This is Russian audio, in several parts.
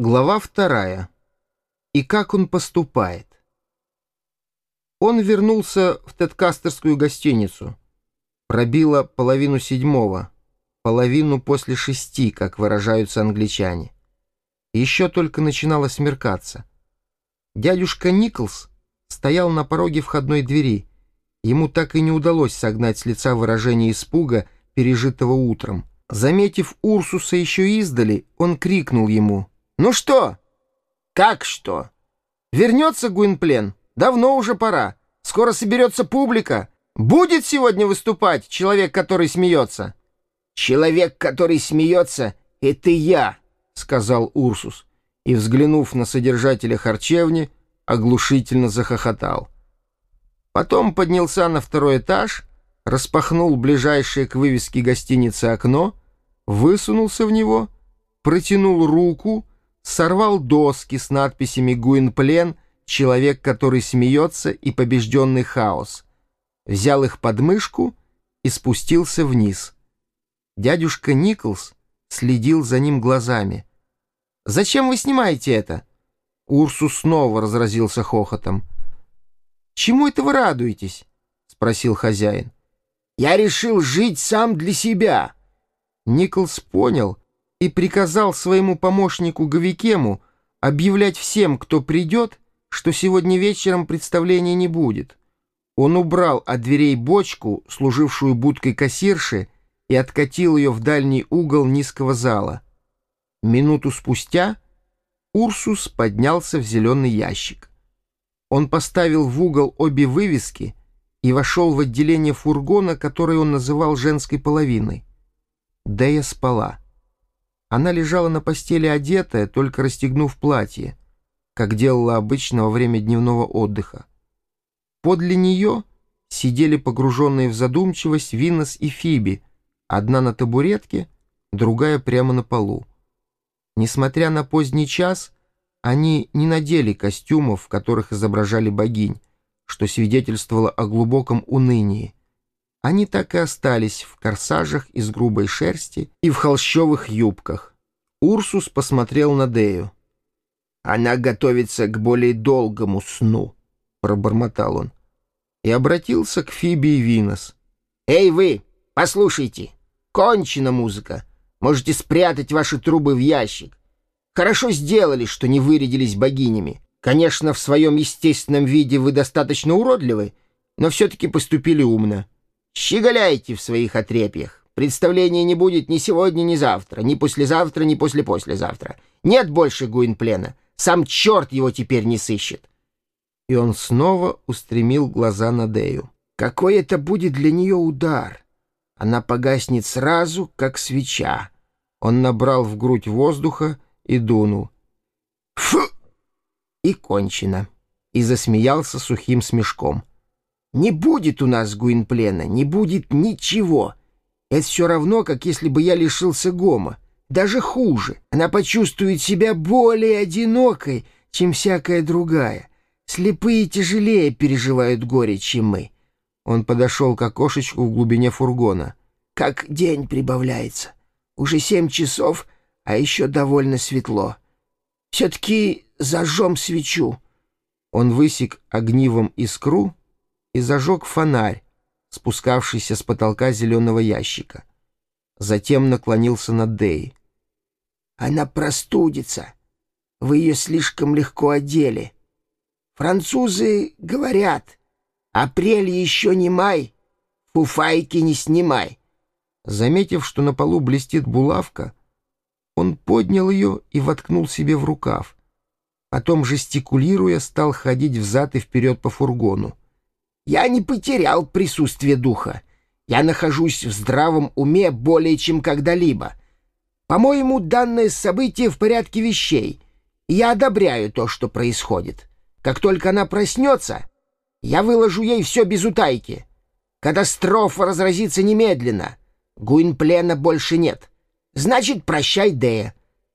Глава вторая. И как он поступает. Он вернулся в Теткастерскую гостиницу. Пробило половину седьмого, половину после шести, как выражаются англичане. Еще только начинало смеркаться. Дядюшка Николс стоял на пороге входной двери. Ему так и не удалось согнать с лица выражение испуга, пережитого утром. Заметив Урсуса еще издали, он крикнул ему — «Ну что?» «Как что?» «Вернется Гуинплен? Давно уже пора. Скоро соберется публика. Будет сегодня выступать человек, который смеется?» «Человек, который смеется, это я», — сказал Урсус. И, взглянув на содержателя харчевни, оглушительно захохотал. Потом поднялся на второй этаж, распахнул ближайшее к вывеске гостиницы окно, высунулся в него, протянул руку сорвал доски с надписями «Гуинплен», «Человек, который смеется» и «Побежденный хаос», взял их под мышку и спустился вниз. Дядюшка Николс следил за ним глазами. «Зачем вы снимаете это?» Урсус снова разразился хохотом. «Чему это вы радуетесь?» — спросил хозяин. «Я решил жить сам для себя». Николс понял, и приказал своему помощнику Говикему объявлять всем, кто придет, что сегодня вечером представления не будет. Он убрал от дверей бочку, служившую будкой кассирши, и откатил ее в дальний угол низкого зала. Минуту спустя Урсус поднялся в зеленый ящик. Он поставил в угол обе вывески и вошел в отделение фургона, которое он называл женской половиной. Дея спала. Она лежала на постели одетая, только расстегнув платье, как делала обычно во время дневного отдыха. Подле нее сидели погруженные в задумчивость Винос и Фиби, одна на табуретке, другая прямо на полу. Несмотря на поздний час, они не надели костюмов, в которых изображали богинь, что свидетельствовало о глубоком унынии. Они так и остались в корсажах из грубой шерсти и в холщовых юбках. Урсус посмотрел на Дею. «Она готовится к более долгому сну», — пробормотал он. И обратился к Фиби и Винос. «Эй вы, послушайте, кончена музыка. Можете спрятать ваши трубы в ящик. Хорошо сделали, что не вырядились богинями. Конечно, в своем естественном виде вы достаточно уродливы, но все-таки поступили умно. Щеголяйте в своих отрепьях. Представления не будет ни сегодня, ни завтра, ни послезавтра, ни послепослезавтра. Нет больше Гуинплена. Сам черт его теперь не сыщет. И он снова устремил глаза на Дею. Какой это будет для нее удар! Она погаснет сразу, как свеча. Он набрал в грудь воздуха и дунул. Фу! И кончено. И засмеялся сухим смешком. Не будет у нас Гуинплена, не будет ничего. Это все равно, как если бы я лишился Гома. Даже хуже. Она почувствует себя более одинокой, чем всякая другая. Слепые тяжелее переживают горе, чем мы. Он подошел к окошечку в глубине фургона. Как день прибавляется. Уже семь часов, а еще довольно светло. Все-таки зажжем свечу. Он высек огнивом искру, и зажег фонарь, спускавшийся с потолка зеленого ящика. Затем наклонился над Дей. «Она простудится. Вы ее слишком легко одели. Французы говорят, апрель еще не май, фуфайки не снимай». Заметив, что на полу блестит булавка, он поднял ее и воткнул себе в рукав. Потом, жестикулируя, стал ходить взад и вперед по фургону. Я не потерял присутствие духа. Я нахожусь в здравом уме более чем когда-либо. По-моему, данное событие в порядке вещей. я одобряю то, что происходит. Как только она проснется, я выложу ей все без утайки. Катастрофа разразится немедленно. Гуинплена больше нет. Значит, прощай, Дея.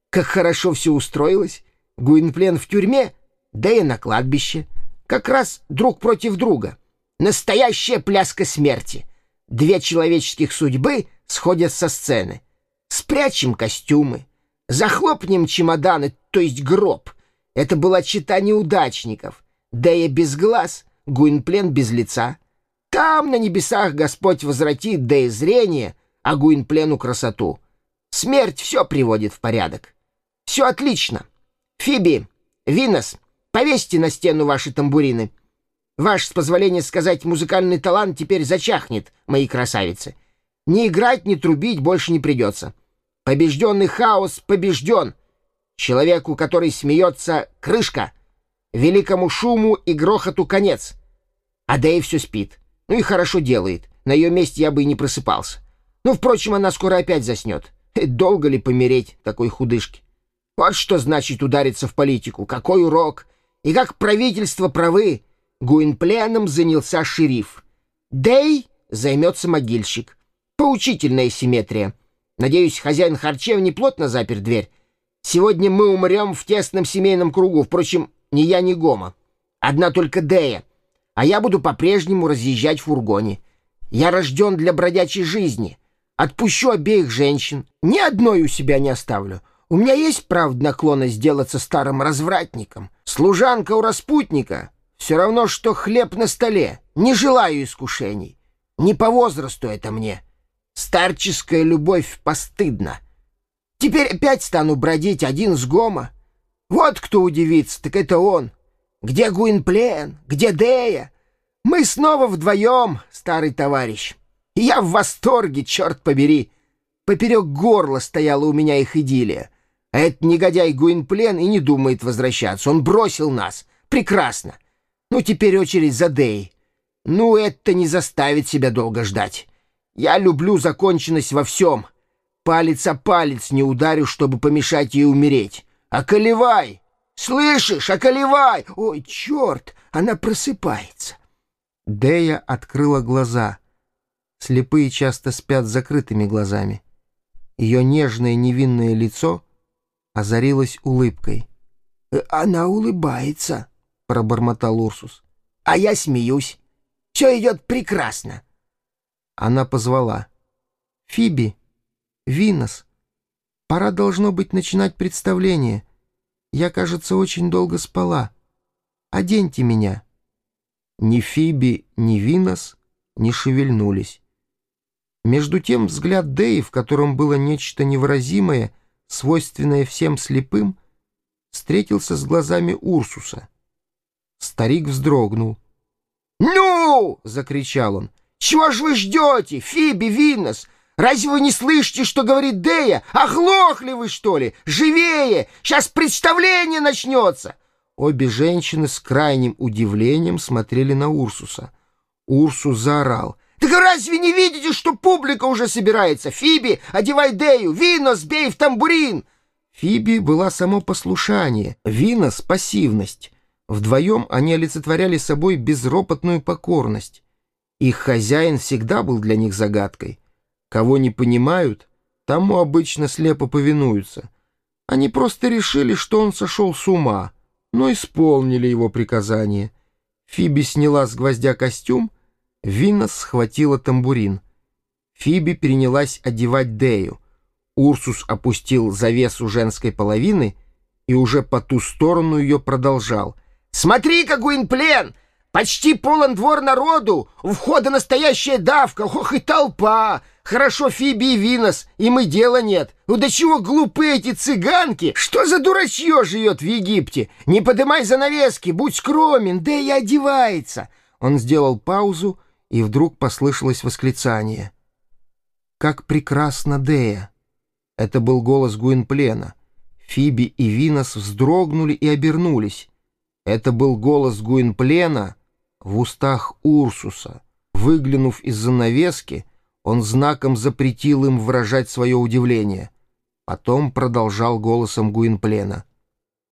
Как хорошо все устроилось. Гуинплен в тюрьме, Дея на кладбище. Как раз друг против друга. Настоящая пляска смерти. Две человеческих судьбы сходят со сцены. Спрячем костюмы. Захлопнем чемоданы, то есть гроб. Это была чита неудачников. Дея без глаз, Гуинплен без лица. Там, на небесах, Господь возвратит Дея зрение, а Гуинплену красоту. Смерть все приводит в порядок. Все отлично. Фиби, Винос, повесьте на стену ваши тамбурины. Ваш, с позволения сказать, музыкальный талант теперь зачахнет, мои красавицы. Ни играть, ни трубить больше не придется. Побежденный хаос побежден. Человеку, который смеется, крышка. Великому шуму и грохоту конец. А Дэй все спит. Ну и хорошо делает. На ее месте я бы и не просыпался. Ну, впрочем, она скоро опять заснет. Долго ли помереть такой худышке? Вот что значит удариться в политику. Какой урок! И как правительство правы. Гуинпленом занялся шериф. Дэй займется могильщик. Поучительная симметрия. Надеюсь, хозяин харчевни плотно запер дверь. Сегодня мы умрем в тесном семейном кругу. Впрочем, ни я, ни Гома. Одна только Дея. А я буду по-прежнему разъезжать в фургоне. Я рожден для бродячей жизни. Отпущу обеих женщин. Ни одной у себя не оставлю. У меня есть, правда, наклонность сделаться старым развратником. Служанка у распутника. Все равно, что хлеб на столе. Не желаю искушений. Не по возрасту это мне. Старческая любовь постыдна. Теперь опять стану бродить один с Гома. Вот кто удивится, так это он. Где Гуинплен? Где Дея? Мы снова вдвоем, старый товарищ. И я в восторге, черт побери. Поперек горла стояла у меня их идиллия. А этот негодяй Гуинплен и не думает возвращаться. Он бросил нас. Прекрасно. Ну, теперь очередь за Дей. Ну, это не заставит себя долго ждать. Я люблю законченность во всем. Палец о палец не ударю, чтобы помешать ей умереть. Околевай! Слышишь, околевай! Ой, черт, она просыпается. Дея открыла глаза. Слепые часто спят с закрытыми глазами. Ее нежное невинное лицо озарилось улыбкой. «Э, «Она улыбается», — пробормотал Урсус. «А я смеюсь. Все идет прекрасно». Она позвала. «Фиби, Винос, пора должно быть начинать представление. Я, кажется, очень долго спала. Оденьте меня». Ни Фиби, ни Винос не шевельнулись. Между тем взгляд Дэи, в котором было нечто невыразимое, свойственное всем слепым, встретился с глазами Урсуса. Старик вздрогнул. «Ну!» — закричал он. «Чего ж вы ждете, Фиби, Виннес? Разве вы не слышите, что говорит Дея? Оглохли вы, что ли? Живее! Сейчас представление начнется!» Обе женщины с крайним удивлением смотрели на Урсуса. Урсус заорал. «Так разве не видите, что публика уже собирается? Фиби, одевай Дею! Винос, бей в тамбурин!» Фиби была само послушание, Винос — пассивность. Вдвоем они олицетворяли собой безропотную покорность. Их хозяин всегда был для них загадкой. Кого не понимают, тому обычно слепо повинуются. Они просто решили, что он сошел с ума, но исполнили его приказание. Фиби сняла с гвоздя костюм, Винна схватила тамбурин. Фиби перенялась одевать Дею. Урсус опустил завесу женской половины и уже по ту сторону ее продолжал — Смотри, какой плен! Почти полон двор народу, у входа настоящая давка, ох и толпа! Хорошо Фиби и Винос, и дела нет. Ну до чего глупы эти цыганки? Что за дурачье живет в Египте? Не подымай занавески, будь скромен, да и одевается!» Он сделал паузу, и вдруг послышалось восклицание. «Как прекрасно Дея!» Это был голос Гуинплена. Фиби и Винос вздрогнули и обернулись. Это был голос Гуинплена в устах Урсуса. Выглянув из занавески, он знаком запретил им выражать свое удивление. Потом продолжал голосом Гуинплена.